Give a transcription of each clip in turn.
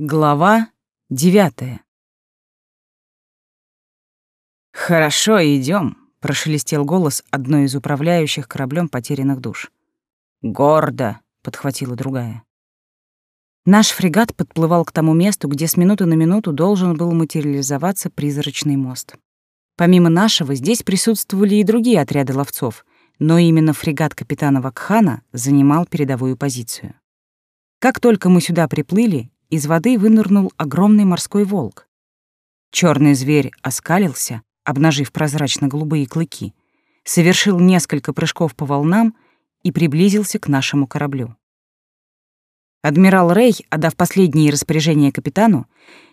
Глава девятая. «Хорошо, идем, прошелестел голос одной из управляющих кораблем потерянных душ. «Гордо!» — подхватила другая. Наш фрегат подплывал к тому месту, где с минуты на минуту должен был материализоваться призрачный мост. Помимо нашего, здесь присутствовали и другие отряды ловцов, но именно фрегат капитана Вакхана занимал передовую позицию. Как только мы сюда приплыли, из воды вынырнул огромный морской волк. Черный зверь оскалился, обнажив прозрачно-голубые клыки, совершил несколько прыжков по волнам и приблизился к нашему кораблю. Адмирал Рей, отдав последние распоряжения капитану,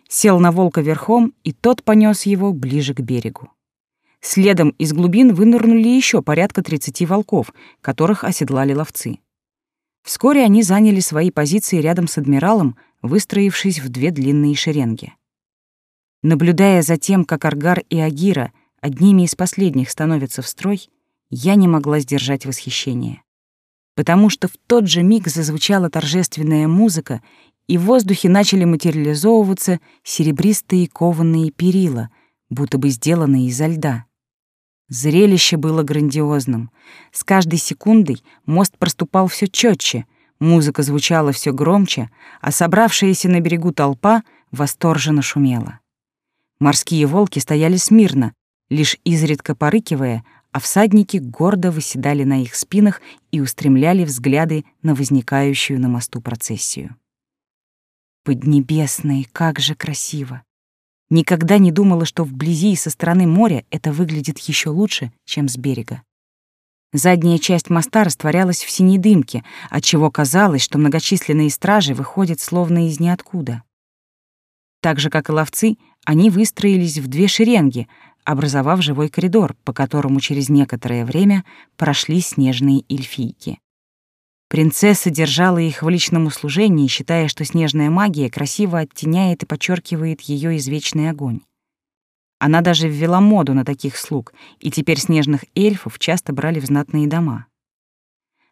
сел на волка верхом, и тот понес его ближе к берегу. Следом из глубин вынырнули еще порядка 30 волков, которых оседлали ловцы. Вскоре они заняли свои позиции рядом с адмиралом, выстроившись в две длинные шеренги. Наблюдая за тем, как Аргар и Агира одними из последних становятся в строй, я не могла сдержать восхищение. Потому что в тот же миг зазвучала торжественная музыка, и в воздухе начали материализовываться серебристые кованые перила, будто бы сделанные изо льда. Зрелище было грандиозным. С каждой секундой мост проступал все четче, Музыка звучала все громче, а собравшаяся на берегу толпа восторженно шумела. Морские волки стояли смирно, лишь изредка порыкивая, а всадники гордо выседали на их спинах и устремляли взгляды на возникающую на мосту процессию. Поднебесные, как же красиво! Никогда не думала, что вблизи и со стороны моря это выглядит еще лучше, чем с берега. Задняя часть моста растворялась в синей дымке, отчего казалось, что многочисленные стражи выходят словно из ниоткуда. Так же, как и ловцы, они выстроились в две шеренги, образовав живой коридор, по которому через некоторое время прошли снежные эльфийки. Принцесса держала их в личном услужении, считая, что снежная магия красиво оттеняет и подчеркивает ее извечный огонь. Она даже ввела моду на таких слуг, и теперь снежных эльфов часто брали в знатные дома.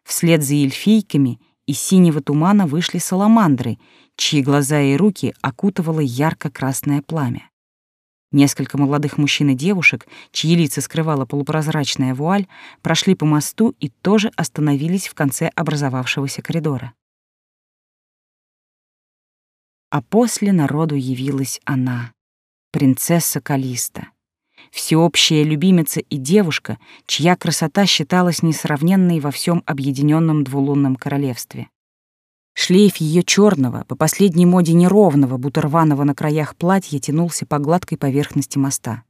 Вслед за эльфийками из синего тумана вышли саламандры, чьи глаза и руки окутывало ярко-красное пламя. Несколько молодых мужчин и девушек, чьи лица скрывала полупрозрачная вуаль, прошли по мосту и тоже остановились в конце образовавшегося коридора. А после народу явилась она, принцесса Калиста, всеобщая любимица и девушка, чья красота считалась несравненной во всем объединенном двулунном королевстве. Шлейф ее черного, по последней моде неровного, будто рваного на краях платья тянулся по гладкой поверхности моста.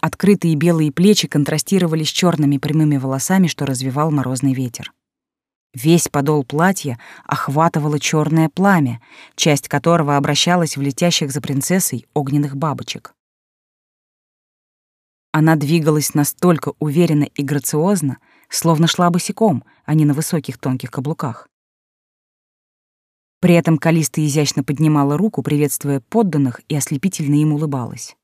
Открытые белые плечи контрастировали с черными прямыми волосами, что развивал морозный ветер. Весь подол платья охватывало черное пламя, часть которого обращалась в летящих за принцессой огненных бабочек. Она двигалась настолько уверенно и грациозно, словно шла босиком, а не на высоких тонких каблуках. При этом Калиста изящно поднимала руку, приветствуя подданных, и ослепительно им улыбалась.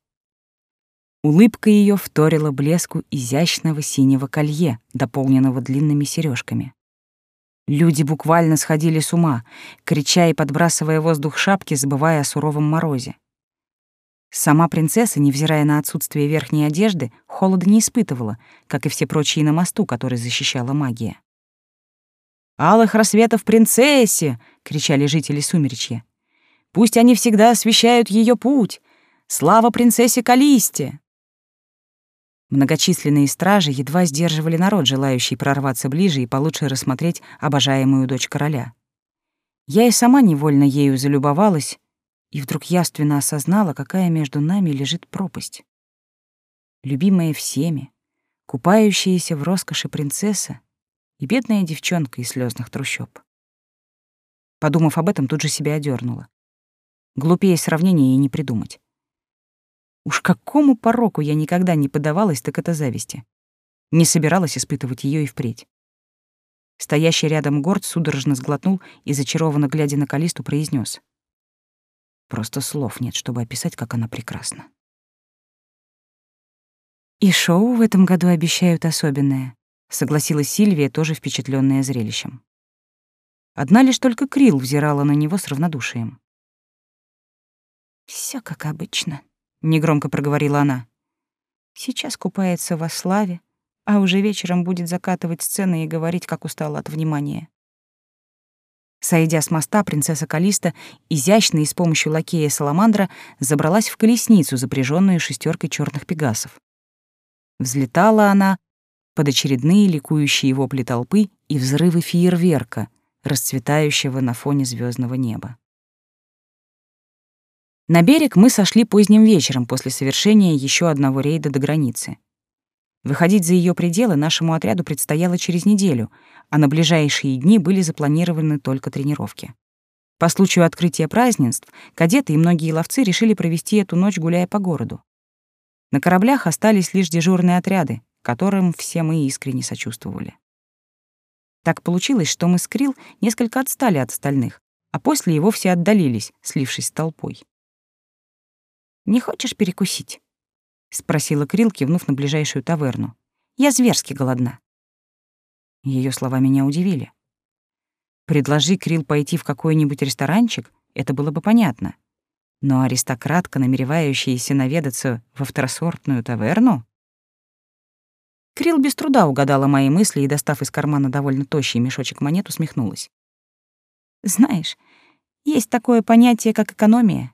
Улыбка ее вторила блеску изящного синего колье, дополненного длинными сережками. Люди буквально сходили с ума, крича и подбрасывая воздух шапки, забывая о суровом морозе. Сама принцесса, невзирая на отсутствие верхней одежды, холода не испытывала, как и все прочие на мосту, который защищала магия. «Алых рассветов принцессе!» — кричали жители Сумеречья. «Пусть они всегда освещают ее путь! Слава принцессе Калисте!» Многочисленные стражи едва сдерживали народ, желающий прорваться ближе и получше рассмотреть обожаемую дочь короля. Я и сама невольно ею залюбовалась, и вдруг явственно осознала, какая между нами лежит пропасть. Любимая всеми, купающаяся в роскоши принцесса и бедная девчонка из слезных трущоб. Подумав об этом, тут же себя одернула. Глупее сравнения и не придумать. Уж какому пороку я никогда не подавалась, так это зависти. Не собиралась испытывать ее и впредь. Стоящий рядом Горд судорожно сглотнул и, зачарованно глядя на Калисту, произнес: Просто слов нет, чтобы описать, как она прекрасна. «И шоу в этом году обещают особенное», — согласилась Сильвия, тоже впечатленная зрелищем. Одна лишь только Крил взирала на него с равнодушием. Все как обычно», — негромко проговорила она. «Сейчас купается во славе, а уже вечером будет закатывать сцены и говорить, как устала от внимания. Сойдя с моста, принцесса Калиста, изящно и с помощью лакея Саламандра, забралась в колесницу, запряженную шестеркой черных пегасов. Взлетала она под очередные ликующие вопли толпы и взрывы фейерверка, расцветающего на фоне звездного неба. На берег мы сошли поздним вечером после совершения еще одного рейда до границы. Выходить за ее пределы нашему отряду предстояло через неделю, а на ближайшие дни были запланированы только тренировки. По случаю открытия празднеств кадеты и многие ловцы решили провести эту ночь, гуляя по городу. На кораблях остались лишь дежурные отряды, которым все мы искренне сочувствовали. Так получилось, что мы с Крил несколько отстали от остальных, а после его все отдалились, слившись с толпой. «Не хочешь перекусить?» — спросила Крил, кивнув на ближайшую таверну. «Я зверски голодна». Ее слова меня удивили. Предложи Крил пойти в какой-нибудь ресторанчик, это было бы понятно. Но аристократка, намеревающаяся наведаться во второсортную таверну? Крил без труда угадала мои мысли и, достав из кармана довольно тощий мешочек монет, усмехнулась. «Знаешь, есть такое понятие, как экономия.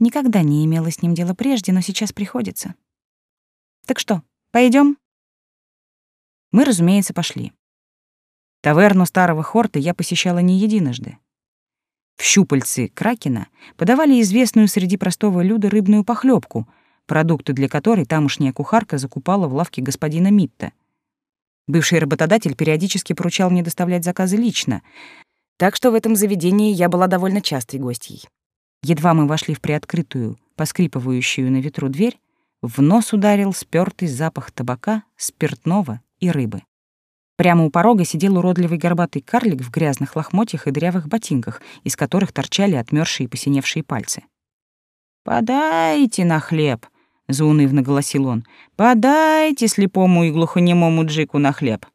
Никогда не имела с ним дела прежде, но сейчас приходится. Так что, пойдем? Мы, разумеется, пошли. Таверну старого хорта я посещала не единожды. В щупальцы кракена подавали известную среди простого люда рыбную похлебку, продукты для которой тамошняя кухарка закупала в лавке господина Митта. Бывший работодатель периодически поручал мне доставлять заказы лично, так что в этом заведении я была довольно частой гостьей. Едва мы вошли в приоткрытую, поскрипывающую на ветру дверь, в нос ударил спёртый запах табака, спиртного и рыбы. Прямо у порога сидел уродливый горбатый карлик в грязных лохмотьях и дырявых ботинках, из которых торчали отмёрзшие и посиневшие пальцы. «Подайте на хлеб!» — заунывно голосил он. «Подайте слепому и глухонемому джику на хлеб!»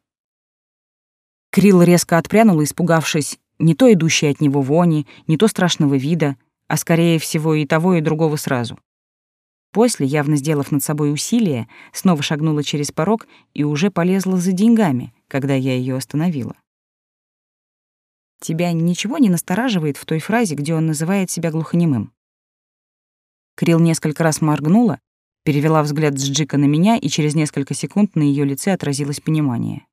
Крил резко отпрянул, испугавшись не то идущей от него вони, не то страшного вида, а скорее всего и того, и другого сразу. После, явно сделав над собой усилие, снова шагнула через порог и уже полезла за деньгами, когда я ее остановила. Тебя ничего не настораживает в той фразе, где он называет себя глухонемым? Крил несколько раз моргнула, перевела взгляд с Джика на меня, и через несколько секунд на ее лице отразилось понимание.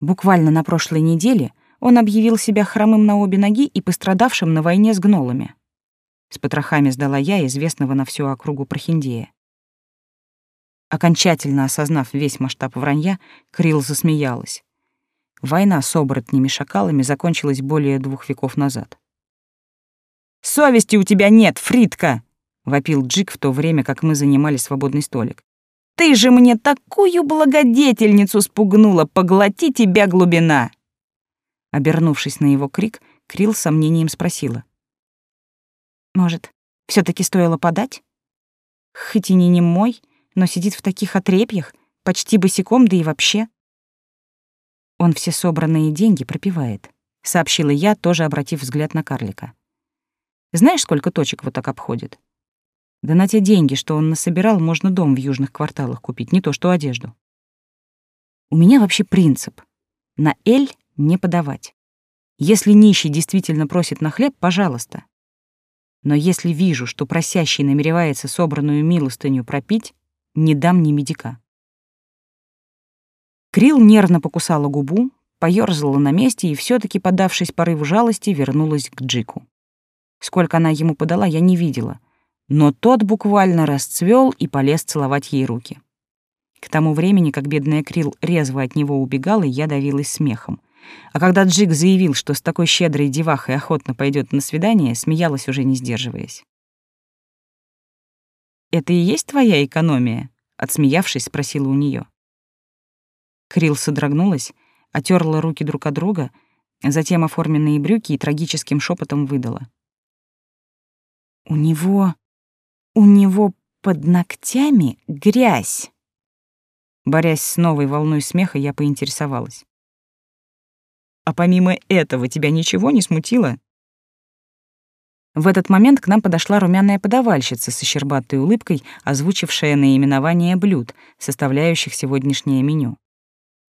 Буквально на прошлой неделе он объявил себя хромым на обе ноги и пострадавшим на войне с гнолами. С потрохами сдала я известного на всю округу прохиндея. Окончательно осознав весь масштаб вранья, Крил засмеялась. Война с оборотнями-шакалами закончилась более двух веков назад. «Совести у тебя нет, Фридка!» — вопил Джик в то время, как мы занимали свободный столик. «Ты же мне такую благодетельницу спугнула! Поглоти тебя глубина!» Обернувшись на его крик, Крил с сомнением спросила. «Может, все таки стоило подать? Хоть и не немой, но сидит в таких отрепьях, почти босиком, да и вообще». «Он все собранные деньги пропивает», — сообщила я, тоже обратив взгляд на карлика. «Знаешь, сколько точек вот так обходит? Да на те деньги, что он насобирал, можно дом в южных кварталах купить, не то что одежду. У меня вообще принцип. На «Эль» не подавать. Если нищий действительно просит на хлеб, пожалуйста. Но если вижу, что просящий намеревается собранную милостыню пропить, не дам ни медика. Крил нервно покусала губу, поёрзала на месте и все таки подавшись порыву жалости, вернулась к Джику. Сколько она ему подала, я не видела, но тот буквально расцвел и полез целовать ей руки. К тому времени, как бедная Крил резво от него убегала, я давилась смехом. А когда Джик заявил, что с такой щедрой девахой охотно пойдет на свидание, смеялась уже не сдерживаясь. «Это и есть твоя экономия?» — отсмеявшись, спросила у нее. Крил содрогнулась, отерла руки друг от друга, затем оформленные брюки и трагическим шепотом выдала. «У него... у него под ногтями грязь!» Борясь с новой волной смеха, я поинтересовалась. А помимо этого тебя ничего не смутило? В этот момент к нам подошла румяная подавальщица со щербатой улыбкой, озвучившая наименование блюд, составляющих сегодняшнее меню.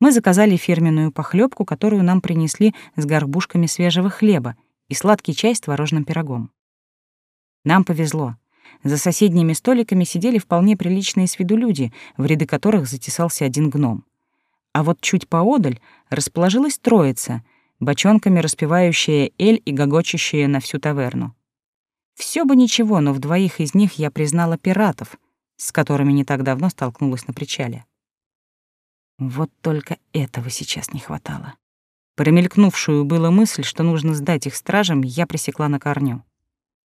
Мы заказали фирменную похлебку, которую нам принесли с горбушками свежего хлеба, и сладкий чай с творожным пирогом. Нам повезло. За соседними столиками сидели вполне приличные с виду люди, в ряды которых затесался один гном. А вот чуть поодаль расположилась троица, бочонками распевающая эль и гогочущая на всю таверну. Все бы ничего, но в двоих из них я признала пиратов, с которыми не так давно столкнулась на причале. Вот только этого сейчас не хватало. Промелькнувшую было мысль, что нужно сдать их стражам, я пресекла на корню.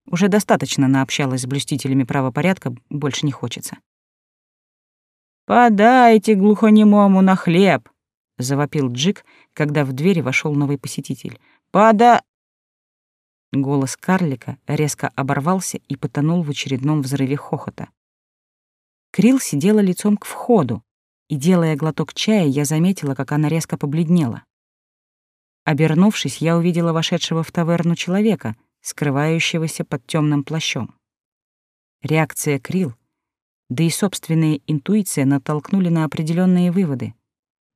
Уже достаточно наобщалась с блюстителями правопорядка, больше не хочется. «Подайте глухонемому на хлеб!» — завопил Джик, когда в двери вошел новый посетитель. «Пода...» Голос карлика резко оборвался и потонул в очередном взрыве хохота. Крил сидела лицом к входу, и, делая глоток чая, я заметила, как она резко побледнела. Обернувшись, я увидела вошедшего в таверну человека, скрывающегося под темным плащом. Реакция Крил, да и собственная интуиция натолкнули на определенные выводы,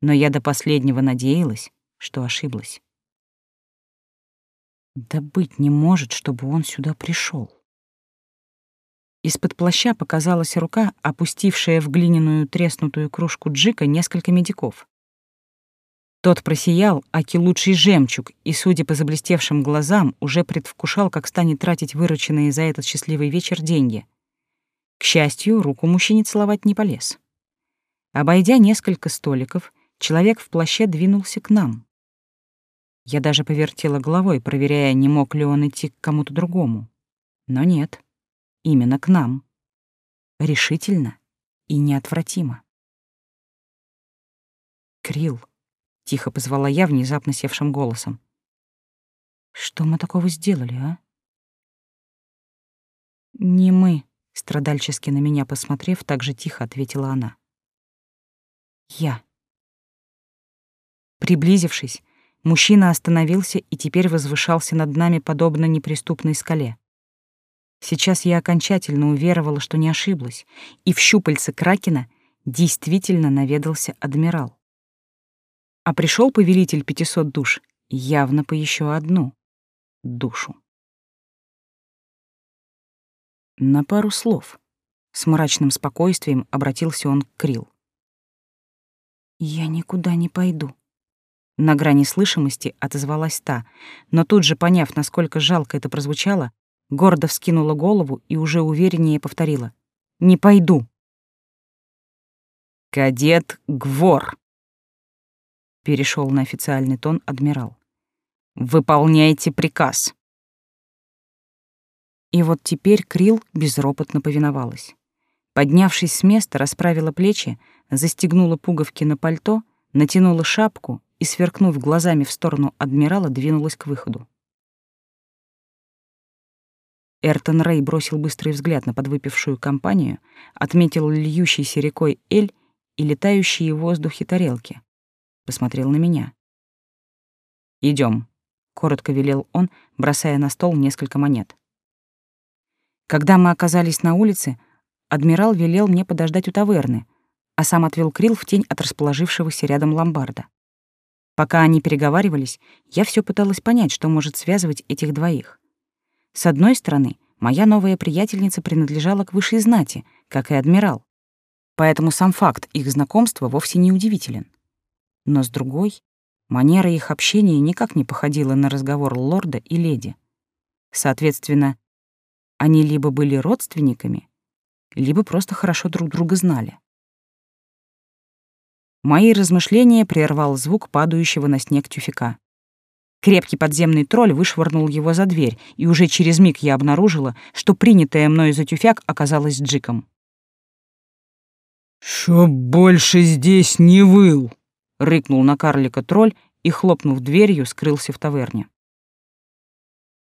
но я до последнего надеялась, что ошиблась. Да быть не может, чтобы он сюда пришел. Из-под плаща показалась рука, опустившая в глиняную треснутую кружку джика несколько медиков. Тот просиял, аки лучший жемчуг, и, судя по заблестевшим глазам, уже предвкушал, как станет тратить вырученные за этот счастливый вечер деньги. К счастью, руку мужчине целовать не полез. Обойдя несколько столиков, человек в плаще двинулся к нам. Я даже повертела головой, проверяя, не мог ли он идти к кому-то другому. Но нет, именно к нам. Решительно и неотвратимо. Крил, тихо позвала я внезапно севшим голосом. Что мы такого сделали, а? Не мы, страдальчески на меня посмотрев, так же тихо ответила она. Я. Приблизившись, Мужчина остановился и теперь возвышался над нами подобно неприступной скале. Сейчас я окончательно уверовала, что не ошиблась, и в щупальце Кракена действительно наведался адмирал. А пришел повелитель пятисот душ явно по еще одну душу. На пару слов. С мрачным спокойствием обратился он к Крил. «Я никуда не пойду», на грани слышимости отозвалась та, но тут же, поняв, насколько жалко это прозвучало, гордо вскинула голову и уже увереннее повторила. «Не пойду». «Кадет Гвор», — перешел на официальный тон адмирал. «Выполняйте приказ». И вот теперь Крил безропотно повиновалась. Поднявшись с места, расправила плечи, застегнула пуговки на пальто, натянула шапку и, сверкнув глазами в сторону адмирала, двинулась к выходу. Эртон Рэй бросил быстрый взгляд на подвыпившую компанию, отметил льющейся рекой Эль и летающие в воздухе тарелки. Посмотрел на меня. Идем, коротко велел он, бросая на стол несколько монет. Когда мы оказались на улице, адмирал велел мне подождать у таверны, а сам отвел Крил в тень от расположившегося рядом ломбарда. Пока они переговаривались, я все пыталась понять, что может связывать этих двоих. С одной стороны, моя новая приятельница принадлежала к высшей знати, как и адмирал. Поэтому сам факт их знакомства вовсе не удивителен. Но с другой, манера их общения никак не походила на разговор лорда и леди. Соответственно, они либо были родственниками, либо просто хорошо друг друга знали. Мои размышления прервал звук падающего на снег тюфяка. Крепкий подземный тролль вышвырнул его за дверь, и уже через миг я обнаружила, что принятая мной за тюфяк оказалась джиком. «Чтоб больше здесь не выл!» — рыкнул на карлика тролль и, хлопнув дверью, скрылся в таверне.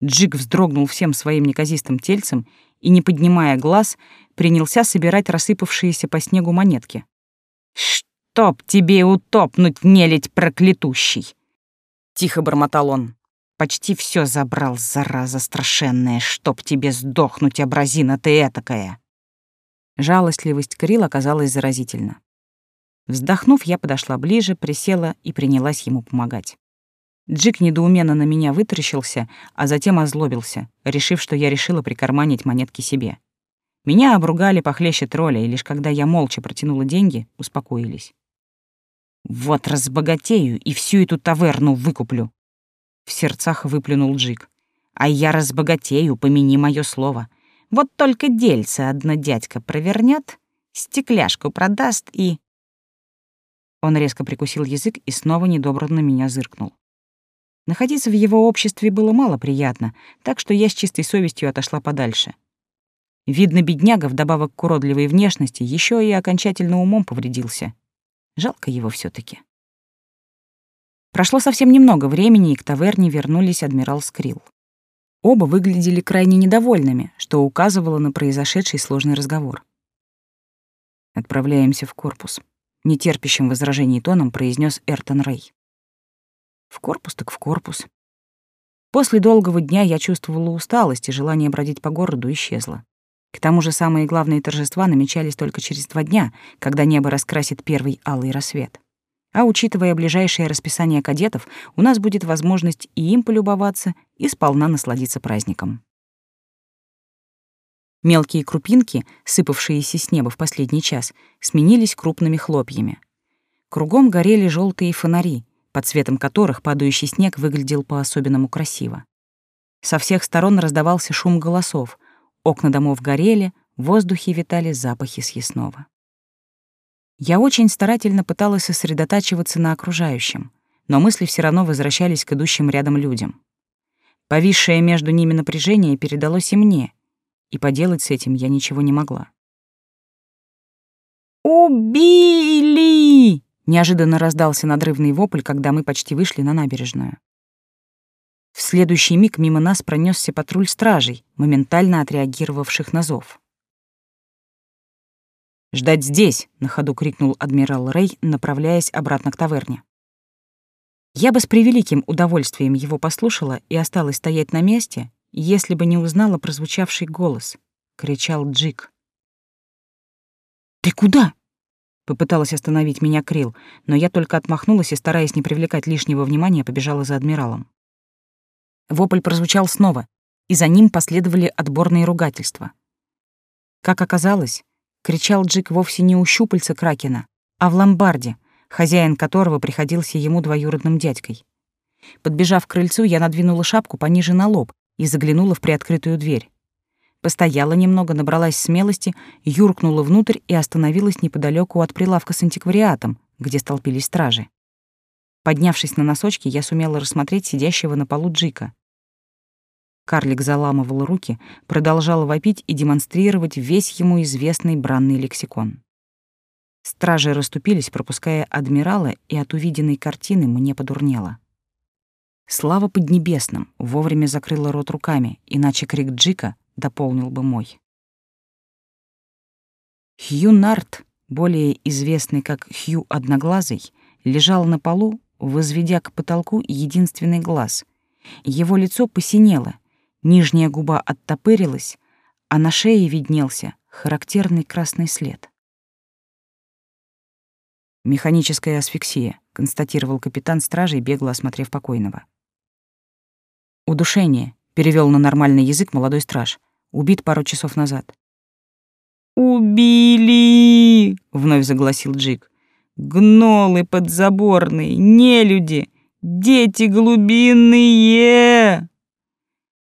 Джик вздрогнул всем своим неказистым тельцем и, не поднимая глаз, принялся собирать рассыпавшиеся по снегу монетки. «Чтоб тебе утопнуть, нелить проклятущий!» Тихо бормотал он. Почти все забрал, зараза страшенная, чтоб тебе сдохнуть, образина ты этакая. Жалостливость Крил оказалась заразительна. Вздохнув, я подошла ближе, присела и принялась ему помогать. Джик недоуменно на меня вытаращился, а затем озлобился, решив, что я решила прикарманить монетки себе. Меня обругали похлеще тролля, и лишь когда я молча протянула деньги, успокоились. «Вот разбогатею и всю эту таверну выкуплю!» В сердцах выплюнул Джик. «А я разбогатею, помяни мое слово. Вот только дельце одно дядька провернет, стекляшку продаст и...» Он резко прикусил язык и снова недобро на меня зыркнул. Находиться в его обществе было мало приятно, так что я с чистой совестью отошла подальше. Видно, бедняга, вдобавок к уродливой внешности, еще и окончательно умом повредился. Жалко его все таки Прошло совсем немного времени, и к таверне вернулись адмирал Скрилл. Оба выглядели крайне недовольными, что указывало на произошедший сложный разговор. «Отправляемся в корпус», — нетерпящим возражений тоном произнес Эртон Рэй. В корпус так в корпус. После долгого дня я чувствовала усталость, и желание бродить по городу исчезло. К тому же самые главные торжества намечались только через два дня, когда небо раскрасит первый алый рассвет. А учитывая ближайшее расписание кадетов, у нас будет возможность и им полюбоваться, и сполна насладиться праздником. Мелкие крупинки, сыпавшиеся с неба в последний час, сменились крупными хлопьями. Кругом горели желтые фонари, под светом которых падающий снег выглядел по-особенному красиво. Со всех сторон раздавался шум голосов, окна домов горели, в воздухе витали запахи съестного. Я очень старательно пыталась сосредотачиваться на окружающем, но мысли все равно возвращались к идущим рядом людям. Повисшее между ними напряжение передалось и мне, и поделать с этим я ничего не могла. «Убили!» Неожиданно раздался надрывный вопль, когда мы почти вышли на набережную. В следующий миг мимо нас пронесся патруль стражей, моментально отреагировавших на зов. «Ждать здесь!» — на ходу крикнул адмирал Рэй, направляясь обратно к таверне. Я бы с превеликим удовольствием его послушала и осталась стоять на месте, если бы не узнала прозвучавший голос. Кричал Джик. «Ты куда?» Попыталась остановить меня Крил, но я только отмахнулась и, стараясь не привлекать лишнего внимания, побежала за адмиралом. Вопль прозвучал снова, и за ним последовали отборные ругательства. Как оказалось, кричал Джик вовсе не у щупальца Кракена, а в ломбарде, хозяин которого приходился ему двоюродным дядькой. Подбежав к крыльцу, я надвинула шапку пониже на лоб и заглянула в приоткрытую дверь. Постояла немного, набралась смелости, юркнула внутрь и остановилась неподалеку от прилавка с антиквариатом, где столпились стражи. Поднявшись на носочки, я сумела рассмотреть сидящего на полу Джика. Карлик заламывал руки, продолжал вопить и демонстрировать весь ему известный бранный лексикон. Стражи расступились, пропуская адмирала, и от увиденной картины мне подурнело. Слава Поднебесным вовремя закрыла рот руками, иначе крик Джика дополнил бы мой. Хью Нарт, более известный как Хью Одноглазый, лежал на полу, возведя к потолку единственный глаз. Его лицо посинело, нижняя губа оттопырилась, а на шее виднелся характерный красный след. «Механическая асфиксия», — констатировал капитан стражей, бегло осмотрев покойного. «Удушение», — перевел на нормальный язык молодой страж — Убит пару часов назад. «Убили!» — вновь загласил Джик. «Гнолы подзаборные, нелюди, дети глубинные!»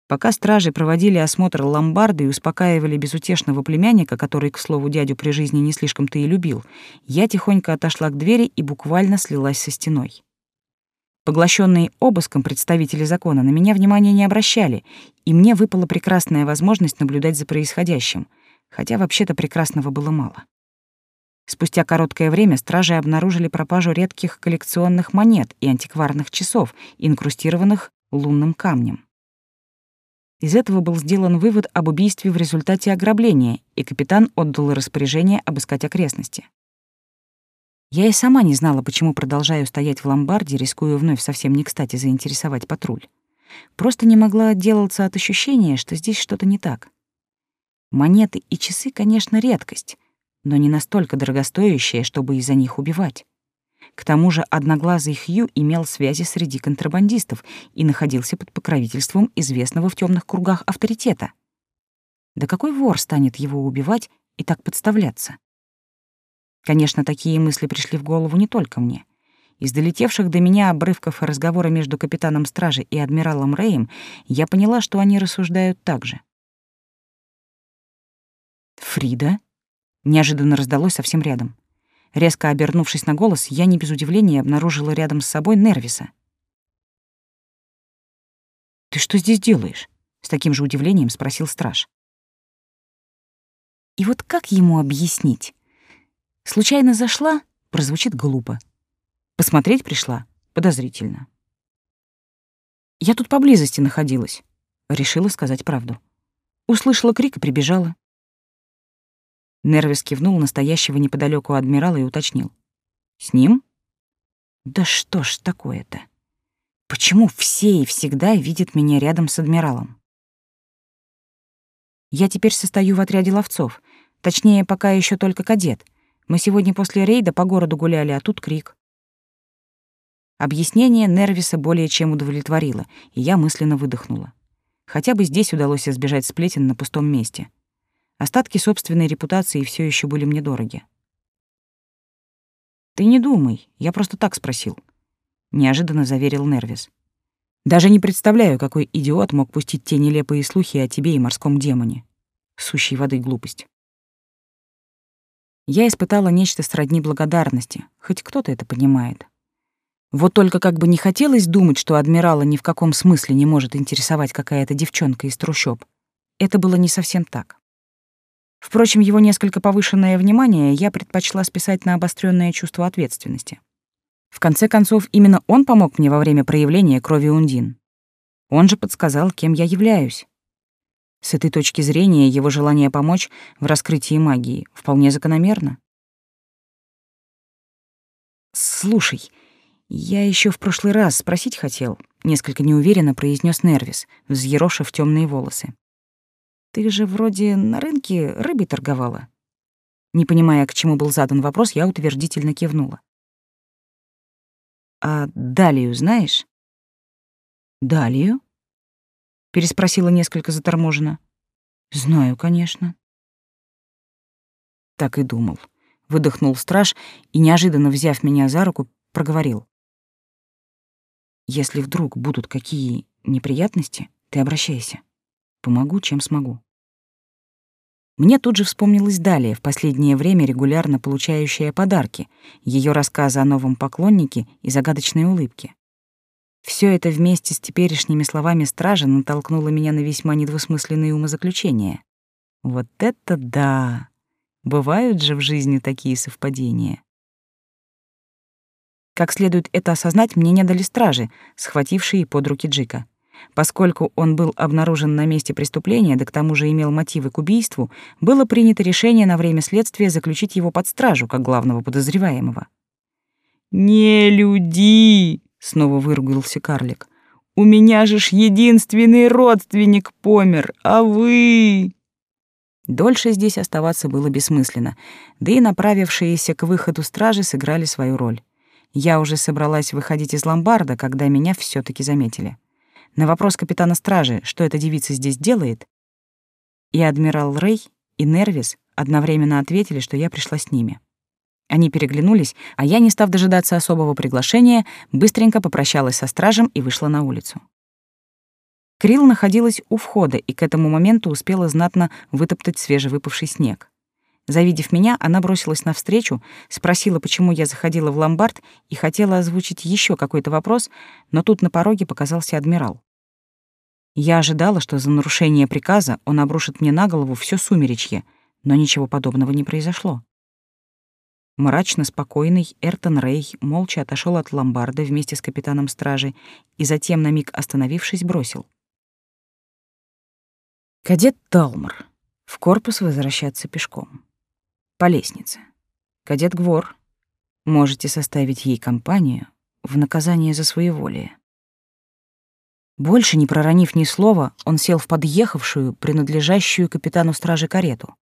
Пока стражи проводили осмотр ломбарда и успокаивали безутешного племянника, который, к слову, дядю при жизни не слишком-то и любил, я тихонько отошла к двери и буквально слилась со стеной. Поглощенные обыском представители закона на меня внимания не обращали, и мне выпала прекрасная возможность наблюдать за происходящим, хотя вообще-то прекрасного было мало. Спустя короткое время стражи обнаружили пропажу редких коллекционных монет и антикварных часов, инкрустированных лунным камнем. Из этого был сделан вывод об убийстве в результате ограбления, и капитан отдал распоряжение обыскать окрестности. Я и сама не знала, почему продолжаю стоять в ломбарде, рискуя вновь совсем не кстати заинтересовать патруль. Просто не могла отделаться от ощущения, что здесь что-то не так. Монеты и часы, конечно, редкость, но не настолько дорогостоящие, чтобы из-за них убивать. К тому же одноглазый Хью имел связи среди контрабандистов и находился под покровительством известного в темных кругах авторитета. Да какой вор станет его убивать и так подставляться? Конечно, такие мысли пришли в голову не только мне. Из долетевших до меня обрывков разговора между капитаном стражи и адмиралом Рэем я поняла, что они рассуждают так же. «Фрида?» Неожиданно раздалось совсем рядом. Резко обернувшись на голос, я не без удивления обнаружила рядом с собой Нервиса. «Ты что здесь делаешь?» — с таким же удивлением спросил страж. И вот как ему объяснить? Случайно зашла — прозвучит глупо. Посмотреть пришла — подозрительно. Я тут поблизости находилась. Решила сказать правду. Услышала крик и прибежала. Нервис кивнул настоящего неподалеку адмирала и уточнил. «С ним?» «Да что ж такое-то? Почему все и всегда видят меня рядом с адмиралом?» «Я теперь состою в отряде ловцов. Точнее, пока еще только кадет. Мы сегодня после рейда по городу гуляли, а тут крик». Объяснение Нервиса более чем удовлетворило, и я мысленно выдохнула. Хотя бы здесь удалось избежать сплетен на пустом месте. Остатки собственной репутации все еще были мне дороги. «Ты не думай, я просто так спросил», — неожиданно заверил Нервис. «Даже не представляю, какой идиот мог пустить те нелепые слухи о тебе и морском демоне. Сущей воды глупость». Я испытала нечто сродни благодарности, хоть кто-то это понимает. Вот только как бы не хотелось думать, что адмирала ни в каком смысле не может интересовать какая-то девчонка из трущоб. Это было не совсем так. Впрочем, его несколько повышенное внимание я предпочла списать на обостренное чувство ответственности. В конце концов, именно он помог мне во время проявления крови Ундин. Он же подсказал, кем я являюсь. С этой точки зрения его желание помочь в раскрытии магии вполне закономерно. «Слушай, я еще в прошлый раз спросить хотел», — несколько неуверенно произнес Нервис, взъерошив темные волосы. Ты же вроде на рынке рыбой торговала. Не понимая, к чему был задан вопрос, я утвердительно кивнула. А Далию знаешь? Далию? Переспросила несколько заторможенно. Знаю, конечно. Так и думал. Выдохнул страж и, неожиданно взяв меня за руку, проговорил. Если вдруг будут какие неприятности, ты обращайся. Помогу, чем смогу. Мне тут же вспомнилось далее, в последнее время регулярно получающая подарки, ее рассказы о новом поклоннике и загадочной улыбке. Все это вместе с теперешними словами стража натолкнуло меня на весьма недвусмысленные умозаключения. Вот это да! Бывают же в жизни такие совпадения. Как следует это осознать, мне не дали стражи, схватившие под руки Джика. Поскольку он был обнаружен на месте преступления, да к тому же имел мотивы к убийству, было принято решение на время следствия заключить его под стражу как главного подозреваемого. «Не люди!» — снова выругался карлик. «У меня же ж единственный родственник помер, а вы...» Дольше здесь оставаться было бессмысленно, да и направившиеся к выходу стражи сыграли свою роль. Я уже собралась выходить из ломбарда, когда меня все таки заметили. На вопрос капитана стражи, что эта девица здесь делает, и адмирал Рэй, и Нервис одновременно ответили, что я пришла с ними. Они переглянулись, а я, не став дожидаться особого приглашения, быстренько попрощалась со стражем и вышла на улицу. Крил находилась у входа и к этому моменту успела знатно вытоптать свежевыпавший снег. Завидев меня, она бросилась навстречу, спросила, почему я заходила в ломбард и хотела озвучить еще какой-то вопрос, но тут на пороге показался адмирал. Я ожидала, что за нарушение приказа он обрушит мне на голову все сумеречье, но ничего подобного не произошло. Мрачно спокойный Эртон Рей молча отошел от ломбарда вместе с капитаном стражи и затем, на миг остановившись, бросил. «Кадет Талмор, в корпус возвращаться пешком. По лестнице. Кадет Гвор, можете составить ей компанию в наказание за своеволие». Больше не проронив ни слова, он сел в подъехавшую, принадлежащую капитану стражи карету.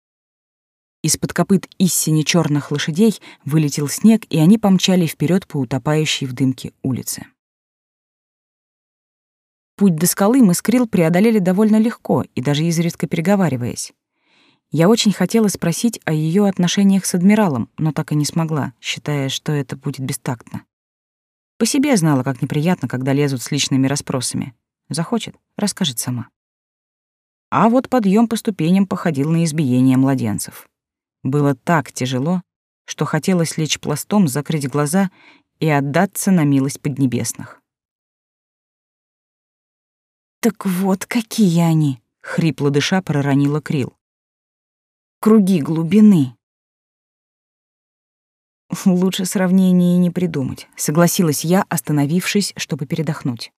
Из-под копыт истине черных лошадей вылетел снег, и они помчали вперед по утопающей в дымке улице. Путь до скалы мы с Крил преодолели довольно легко и даже изредка переговариваясь. Я очень хотела спросить о ее отношениях с адмиралом, но так и не смогла, считая, что это будет бестактно. По себе знала, как неприятно, когда лезут с личными расспросами. Захочет — расскажет сама. А вот подъем по ступеням походил на избиение младенцев. Было так тяжело, что хотелось лечь пластом, закрыть глаза и отдаться на милость поднебесных. «Так вот какие они!» — хрипло дыша проронила Крил круги глубины. Лучше сравнения и не придумать, согласилась я, остановившись, чтобы передохнуть.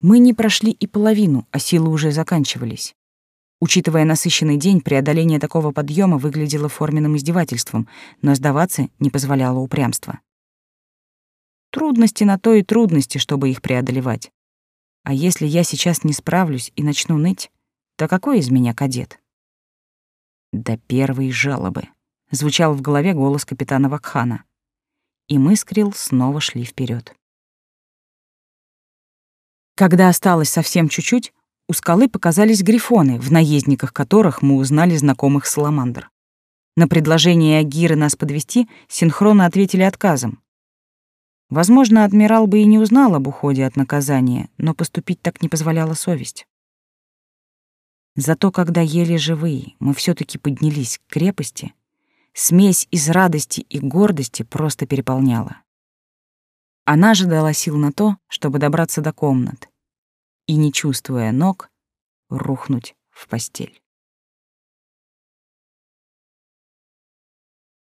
Мы не прошли и половину, а силы уже заканчивались. Учитывая насыщенный день, преодоление такого подъема выглядело форменным издевательством, но сдаваться не позволяло упрямство. Трудности на то и трудности, чтобы их преодолевать. А если я сейчас не справлюсь и начну ныть, то какой из меня кадет? До первой жалобы. Звучал в голове голос капитана Вакхана. И мы с Крил снова шли вперед. Когда осталось совсем чуть-чуть, у скалы показались грифоны, в наездниках которых мы узнали знакомых саламандр. На предложение Агиры нас подвести синхронно ответили отказом. Возможно, адмирал бы и не узнал об уходе от наказания, но поступить так не позволяла совесть. Зато когда еле живые мы все таки поднялись к крепости, смесь из радости и гордости просто переполняла. Она же дала сил на то, чтобы добраться до комнат и, не чувствуя ног, рухнуть в постель.